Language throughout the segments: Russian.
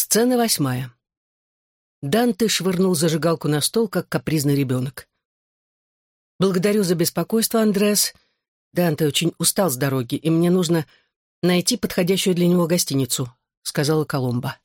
Сцена восьмая. Данте швырнул зажигалку на стол, как капризный ребенок. «Благодарю за беспокойство, Андреас. Данте очень устал с дороги, и мне нужно найти подходящую для него гостиницу», — сказала Коломба.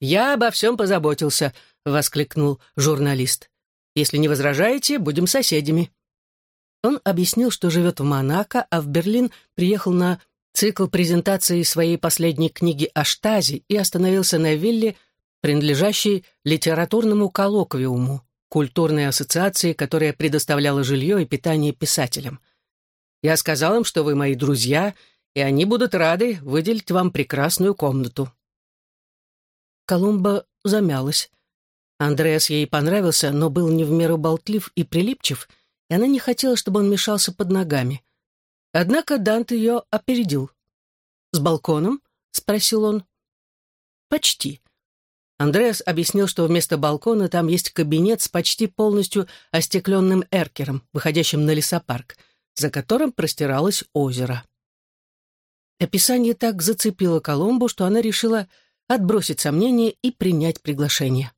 «Я обо всем позаботился», — воскликнул журналист. «Если не возражаете, будем соседями». Он объяснил, что живет в Монако, а в Берлин приехал на цикл презентации своей последней книги о Штазе и остановился на вилле, принадлежащей литературному коллоквиуму, культурной ассоциации, которая предоставляла жилье и питание писателям. Я сказал им, что вы мои друзья, и они будут рады выделить вам прекрасную комнату. Колумба замялась. Андреас ей понравился, но был не в меру болтлив и прилипчив, и она не хотела, чтобы он мешался под ногами. Однако Дант ее опередил. «С балконом?» — спросил он. «Почти». Андреас объяснил, что вместо балкона там есть кабинет с почти полностью остекленным эркером, выходящим на лесопарк, за которым простиралось озеро. Описание так зацепило Коломбу, что она решила отбросить сомнения и принять приглашение.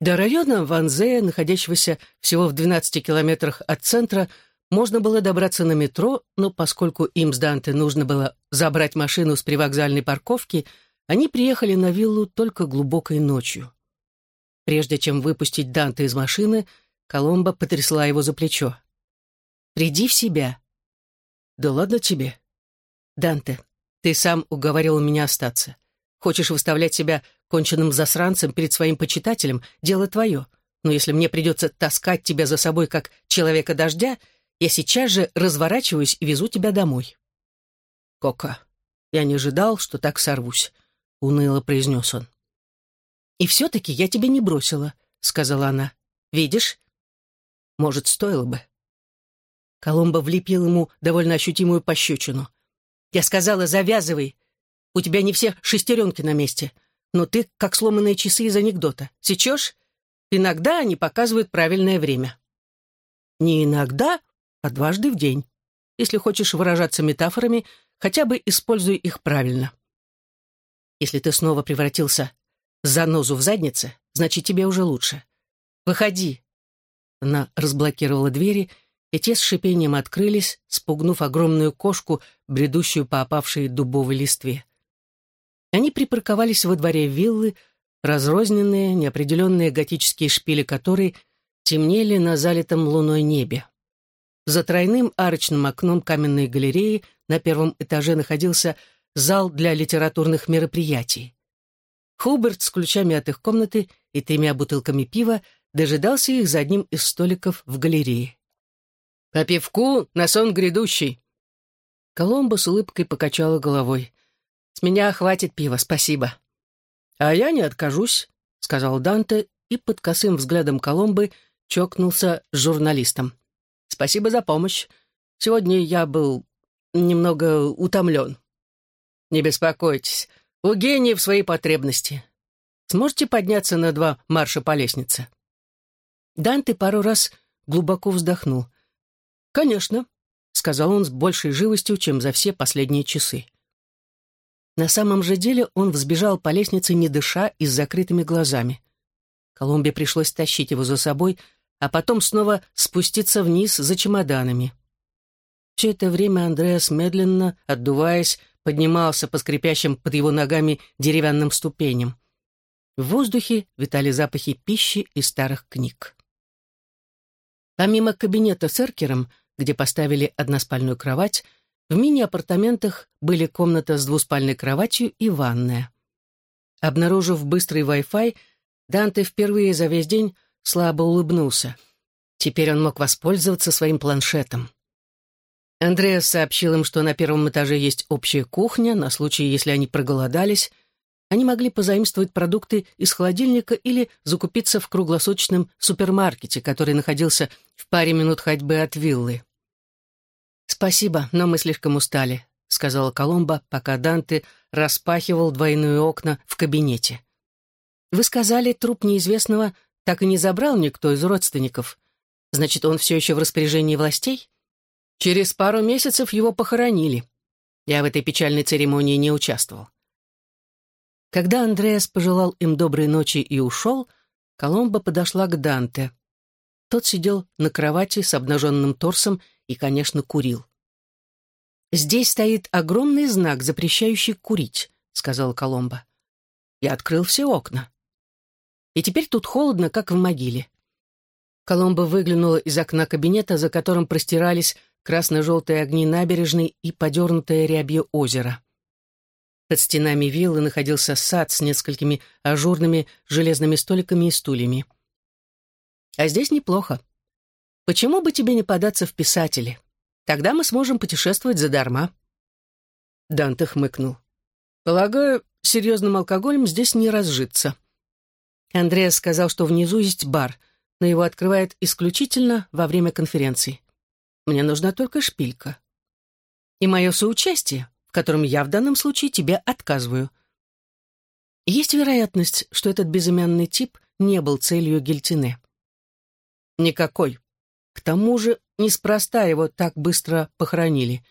До района Ванзе, находящегося всего в 12 километрах от центра, можно было добраться на метро, но поскольку им с Данте нужно было забрать машину с привокзальной парковки, они приехали на виллу только глубокой ночью. Прежде чем выпустить Данте из машины, Коломба потрясла его за плечо. «Приди в себя». «Да ладно тебе». «Данте, ты сам уговорил меня остаться. Хочешь выставлять себя конченным засранцем перед своим почитателем, дело твое. Но если мне придется таскать тебя за собой как человека дождя, я сейчас же разворачиваюсь и везу тебя домой». «Кока, я не ожидал, что так сорвусь», — уныло произнес он. «И все-таки я тебя не бросила», — сказала она. «Видишь? Может, стоило бы». Коломба влепил ему довольно ощутимую пощечину. «Я сказала, завязывай. У тебя не все шестеренки на месте но ты как сломанные часы из анекдота. Сечешь? Иногда они показывают правильное время. Не иногда, а дважды в день. Если хочешь выражаться метафорами, хотя бы используй их правильно. Если ты снова превратился в занозу в заднице, значит, тебе уже лучше. Выходи. Она разблокировала двери, и те с шипением открылись, спугнув огромную кошку, бредущую по опавшей дубовой листве. Они припарковались во дворе виллы, разрозненные, неопределенные готические шпили которой темнели на залитом луной небе. За тройным арочным окном каменной галереи на первом этаже находился зал для литературных мероприятий. Хуберт с ключами от их комнаты и тремя бутылками пива дожидался их за одним из столиков в галерее. «По пивку на сон грядущий!» Коломбо с улыбкой покачала головой. С меня хватит пива, спасибо». «А я не откажусь», — сказал Данте и под косым взглядом Коломбы чокнулся с журналистом. «Спасибо за помощь. Сегодня я был немного утомлен». «Не беспокойтесь, у гениев свои потребности. Сможете подняться на два марша по лестнице?» Данте пару раз глубоко вздохнул. «Конечно», — сказал он с большей живостью, чем за все последние часы. На самом же деле он взбежал по лестнице, не дыша и с закрытыми глазами. Колумбе пришлось тащить его за собой, а потом снова спуститься вниз за чемоданами. Все это время Андреас медленно, отдуваясь, поднимался по скрипящим под его ногами деревянным ступеням. В воздухе витали запахи пищи и старых книг. Помимо кабинета с эркером, где поставили односпальную кровать, в мини-апартаментах были комната с двуспальной кроватью и ванная. Обнаружив быстрый Wi-Fi, Данте впервые за весь день слабо улыбнулся. Теперь он мог воспользоваться своим планшетом. Андреас сообщил им, что на первом этаже есть общая кухня, на случай, если они проголодались. Они могли позаимствовать продукты из холодильника или закупиться в круглосуточном супермаркете, который находился в паре минут ходьбы от виллы. «Спасибо, но мы слишком устали», — сказала Коломба, пока Данте распахивал двойные окна в кабинете. «Вы сказали, труп неизвестного так и не забрал никто из родственников. Значит, он все еще в распоряжении властей? Через пару месяцев его похоронили. Я в этой печальной церемонии не участвовал. Когда Андреас пожелал им доброй ночи и ушел, Коломба подошла к Данте. Тот сидел на кровати с обнаженным торсом и, конечно, курил. «Здесь стоит огромный знак, запрещающий курить», — сказала Коломба. Я открыл все окна. И теперь тут холодно, как в могиле. Коломба выглянула из окна кабинета, за которым простирались красно-желтые огни набережной и подернутое рябье озеро. Под стенами виллы находился сад с несколькими ажурными железными столиками и стульями. А здесь неплохо. Почему бы тебе не податься в писатели? Тогда мы сможем путешествовать задарма. Данте хмыкнул. Полагаю, серьезным алкоголем здесь не разжиться. Андреас сказал, что внизу есть бар, но его открывает исключительно во время конференций. Мне нужна только шпилька. И мое соучастие, в котором я в данном случае тебе отказываю. Есть вероятность, что этот безымянный тип не был целью Гельтине. Никакой. К тому же неспроста его так быстро похоронили.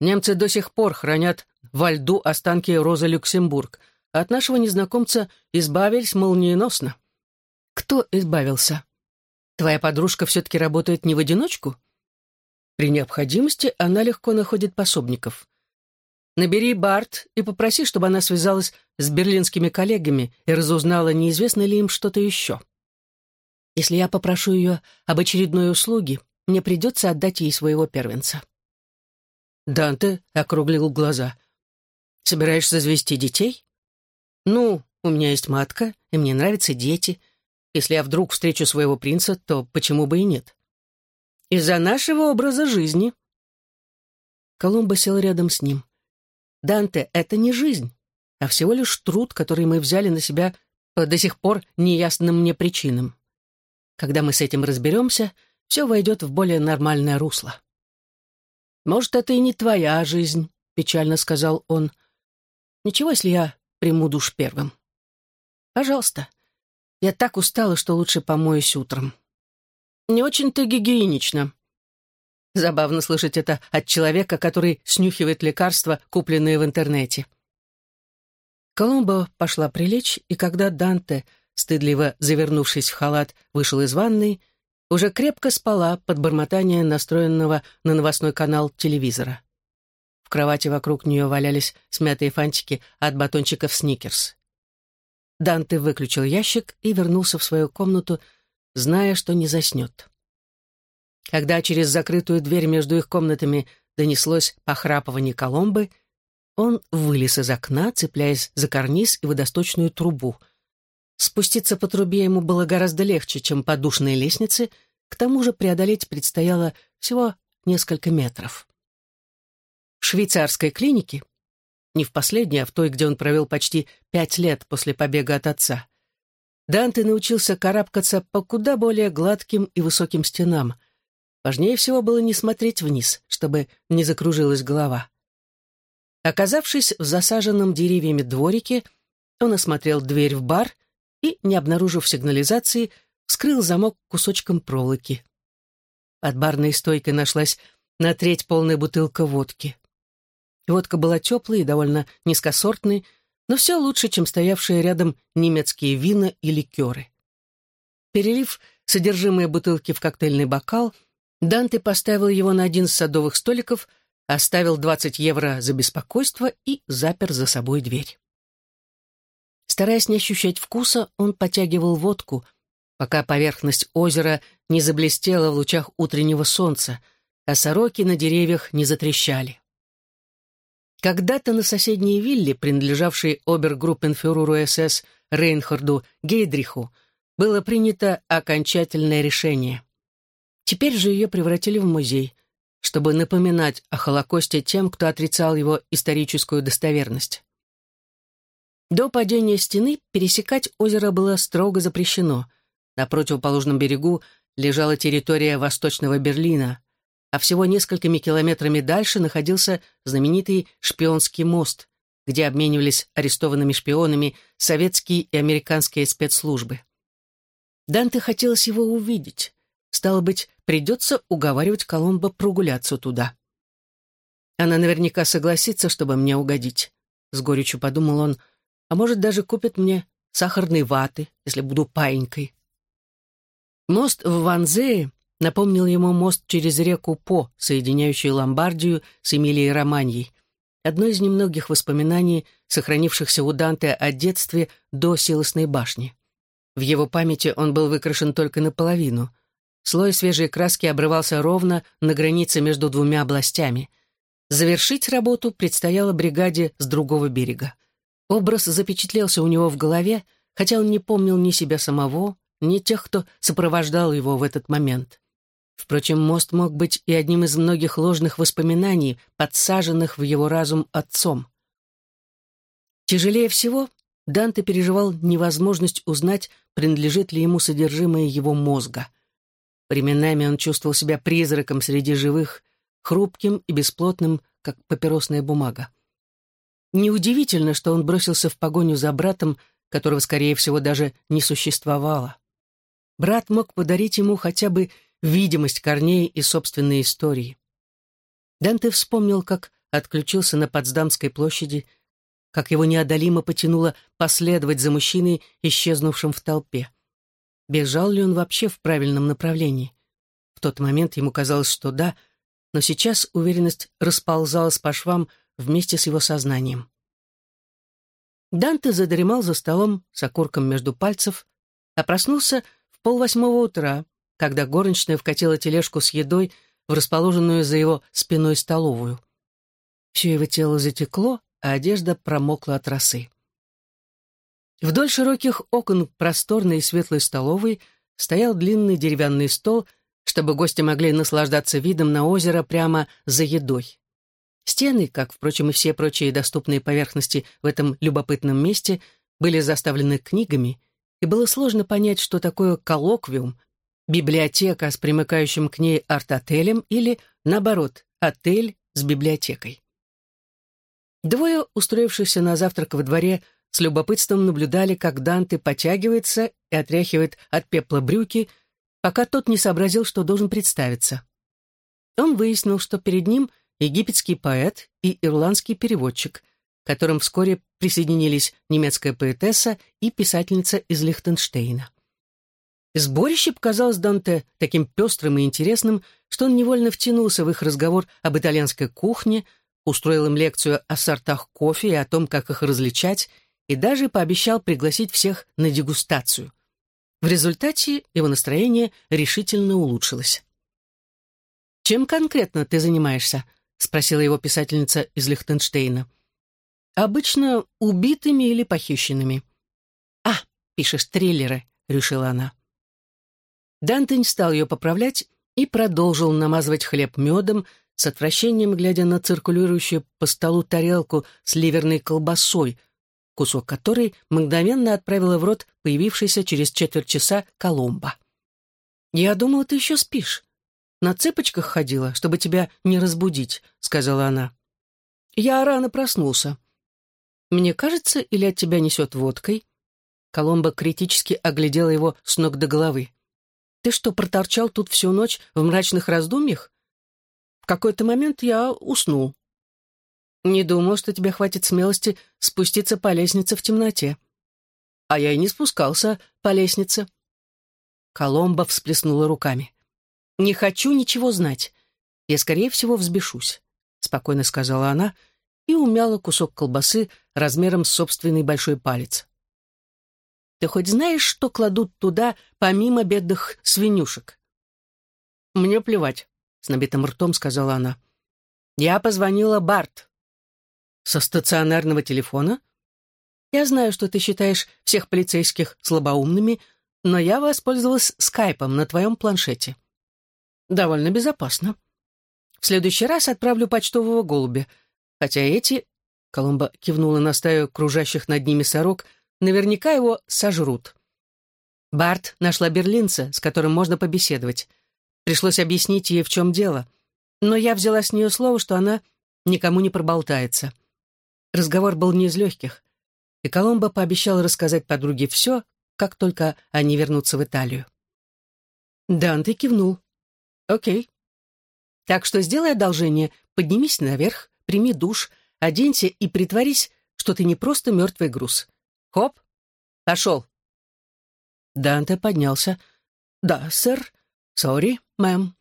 Немцы до сих пор хранят во льду останки Розы Люксембург, от нашего незнакомца избавились молниеносно. Кто избавился? Твоя подружка все-таки работает не в одиночку? При необходимости она легко находит пособников. Набери Барт и попроси, чтобы она связалась с берлинскими коллегами и разузнала, неизвестно ли им что-то еще. Если я попрошу ее об очередной услуге, мне придется отдать ей своего первенца. Данте округлил глаза. «Собираешься завести детей?» «Ну, у меня есть матка, и мне нравятся дети. Если я вдруг встречу своего принца, то почему бы и нет?» «Из-за нашего образа жизни». Колумба сел рядом с ним. Данте — это не жизнь, а всего лишь труд, который мы взяли на себя по до сих пор неясным мне причинам. Когда мы с этим разберемся, все войдет в более нормальное русло. «Может, это и не твоя жизнь», — печально сказал он. «Ничего, если я приму душ первым?» «Пожалуйста. Я так устала, что лучше помоюсь утром». «Не очень-то гигиенично», Забавно слышать это от человека, который снюхивает лекарства, купленные в интернете. Коломбо пошла прилечь, и когда Данте, стыдливо завернувшись в халат, вышел из ванной, уже крепко спала под бормотание настроенного на новостной канал телевизора. В кровати вокруг нее валялись смятые фантики от батончиков «Сникерс». Данте выключил ящик и вернулся в свою комнату, зная, что не заснет. Когда через закрытую дверь между их комнатами донеслось похрапывание Коломбы, он вылез из окна, цепляясь за карниз и водосточную трубу. Спуститься по трубе ему было гораздо легче, чем по душной лестнице, к тому же преодолеть предстояло всего несколько метров. Швейцарской клинике, не в последней, а в той, где он провел почти пять лет после побега от отца, Данте научился карабкаться по куда более гладким и высоким стенам — Важнее всего было не смотреть вниз, чтобы не закружилась голова. Оказавшись в засаженном деревьями дворике, он осмотрел дверь в бар и, не обнаружив сигнализации, вскрыл замок кусочком проволоки. Под барной стойкой нашлась на треть полная бутылка водки. Водка была теплой и довольно низкосортной, но все лучше, чем стоявшие рядом немецкие вина и ликеры. Перелив содержимое бутылки в коктейльный бокал — Данте поставил его на один из садовых столиков, оставил 20 евро за беспокойство и запер за собой дверь. Стараясь не ощущать вкуса, он потягивал водку, пока поверхность озера не заблестела в лучах утреннего солнца, а сороки на деревьях не затрещали. Когда-то на соседней вилле, принадлежавшей обергруппенфюреру СС Рейнхарду Гейдриху, было принято окончательное решение. Теперь же ее превратили в музей, чтобы напоминать о Холокосте тем, кто отрицал его историческую достоверность. До падения стены пересекать озеро было строго запрещено. На противоположном берегу лежала территория Восточного Берлина, а всего несколькими километрами дальше находился знаменитый шпионский мост, где обменивались арестованными шпионами советские и американские спецслужбы. Данте хотелось его увидеть. Стало быть, придется уговаривать Коломбо прогуляться туда. Она наверняка согласится, чтобы мне угодить. С горечью подумал он, а может, даже купит мне сахарной ваты, если буду паинькой. Мост в Ванзее напомнил ему мост через реку По, соединяющую Ломбардию с Эмилией Романьей. Одно из немногих воспоминаний, сохранившихся у Данте о детстве до Силосной башни. В его памяти он был выкрашен только наполовину. Слой свежей краски обрывался ровно на границе между двумя областями. Завершить работу предстояло бригаде с другого берега. Образ запечатлелся у него в голове, хотя он не помнил ни себя самого, ни тех, кто сопровождал его в этот момент. Впрочем, мост мог быть и одним из многих ложных воспоминаний, подсаженных в его разум отцом. Тяжелее всего Данте переживал невозможность узнать, принадлежит ли ему содержимое его мозга. Временами он чувствовал себя призраком среди живых, хрупким и бесплотным, как папиросная бумага. Неудивительно, что он бросился в погоню за братом, которого, скорее всего, даже не существовало. Брат мог подарить ему хотя бы видимость корней и собственной истории. Данте вспомнил, как отключился на Потсдамской площади, как его неодолимо потянуло последовать за мужчиной, исчезнувшим в толпе. Бежал ли он вообще в правильном направлении? В тот момент ему казалось, что да, но сейчас уверенность расползалась по швам вместе с его сознанием. Данте задремал за столом с окурком между пальцев, а проснулся в полвосьмого утра, когда горничная вкатила тележку с едой в расположенную за его спиной столовую. Все его тело затекло, а одежда промокла от росы. Вдоль широких окон просторной и светлой столовой стоял длинный деревянный стол, чтобы гости могли наслаждаться видом на озеро прямо за едой. Стены, как, впрочем, и все прочие доступные поверхности в этом любопытном месте, были заставлены книгами, и было сложно понять, что такое коллоквиум, библиотека с примыкающим к ней арт-отелем или, наоборот, отель с библиотекой. Двое, устроившихся на завтрак во дворе, с любопытством наблюдали, как Данте потягивается и отряхивает от пепла брюки, пока тот не сообразил, что должен представиться. Он выяснил, что перед ним египетский поэт и ирландский переводчик, к которым вскоре присоединились немецкая поэтесса и писательница из Лихтенштейна. Сборище показалось Данте таким пестрым и интересным, что он невольно втянулся в их разговор об итальянской кухне, устроил им лекцию о сортах кофе и о том, как их различать, и даже пообещал пригласить всех на дегустацию. В результате его настроение решительно улучшилось. «Чем конкретно ты занимаешься?» — спросила его писательница из Лихтенштейна. «Обычно убитыми или похищенными». «А, пишешь триллеры», — решила она. Данте не стал ее поправлять и продолжил намазывать хлеб медом, с отвращением глядя на циркулирующую по столу тарелку с ливерной колбасой, кусок которой мгновенно отправила в рот появившийся через четверть часа Коломба. «Я думала, ты еще спишь. На цыпочках ходила, чтобы тебя не разбудить», — сказала она. «Я рано проснулся. Мне кажется, или от тебя несет водкой?» Коломба критически оглядела его с ног до головы. Ты что, проторчал тут всю ночь в мрачных раздумьях? В какой-то момент я уснул. Не думал, что тебе хватит смелости спуститься по лестнице в темноте. А я и не спускался по лестнице. Коломба всплеснула руками. «Не хочу ничего знать. Я, скорее всего, взбешусь», — спокойно сказала она и умяла кусок колбасы размером с собственный большой палец. Ты хоть знаешь, что кладут туда, помимо бедных свинюшек?» «Мне плевать», — с набитым ртом сказала она. «Я позвонила Барт». «Со стационарного телефона?» «Я знаю, что ты считаешь всех полицейских слабоумными, но я воспользовалась скайпом на твоем планшете». «Довольно безопасно. В следующий раз отправлю почтового голубя, хотя эти...» Коломба кивнула на стаю кружащих над ними сорок, Наверняка его сожрут. Барт нашла берлинца, с которым можно побеседовать. Пришлось объяснить ей, в чем дело. Но я взяла с нее слово, что она никому не проболтается. Разговор был не из легких, и Коломбо пообещал рассказать подруге все, как только они вернутся в Италию. Данте кивнул. «Окей. Так что сделай одолжение, поднимись наверх, прими душ, оденься и притворись, что ты не просто мертвый груз. Хоп, пошел. Данте поднялся. «Да, сэр. Sorry, ma'am».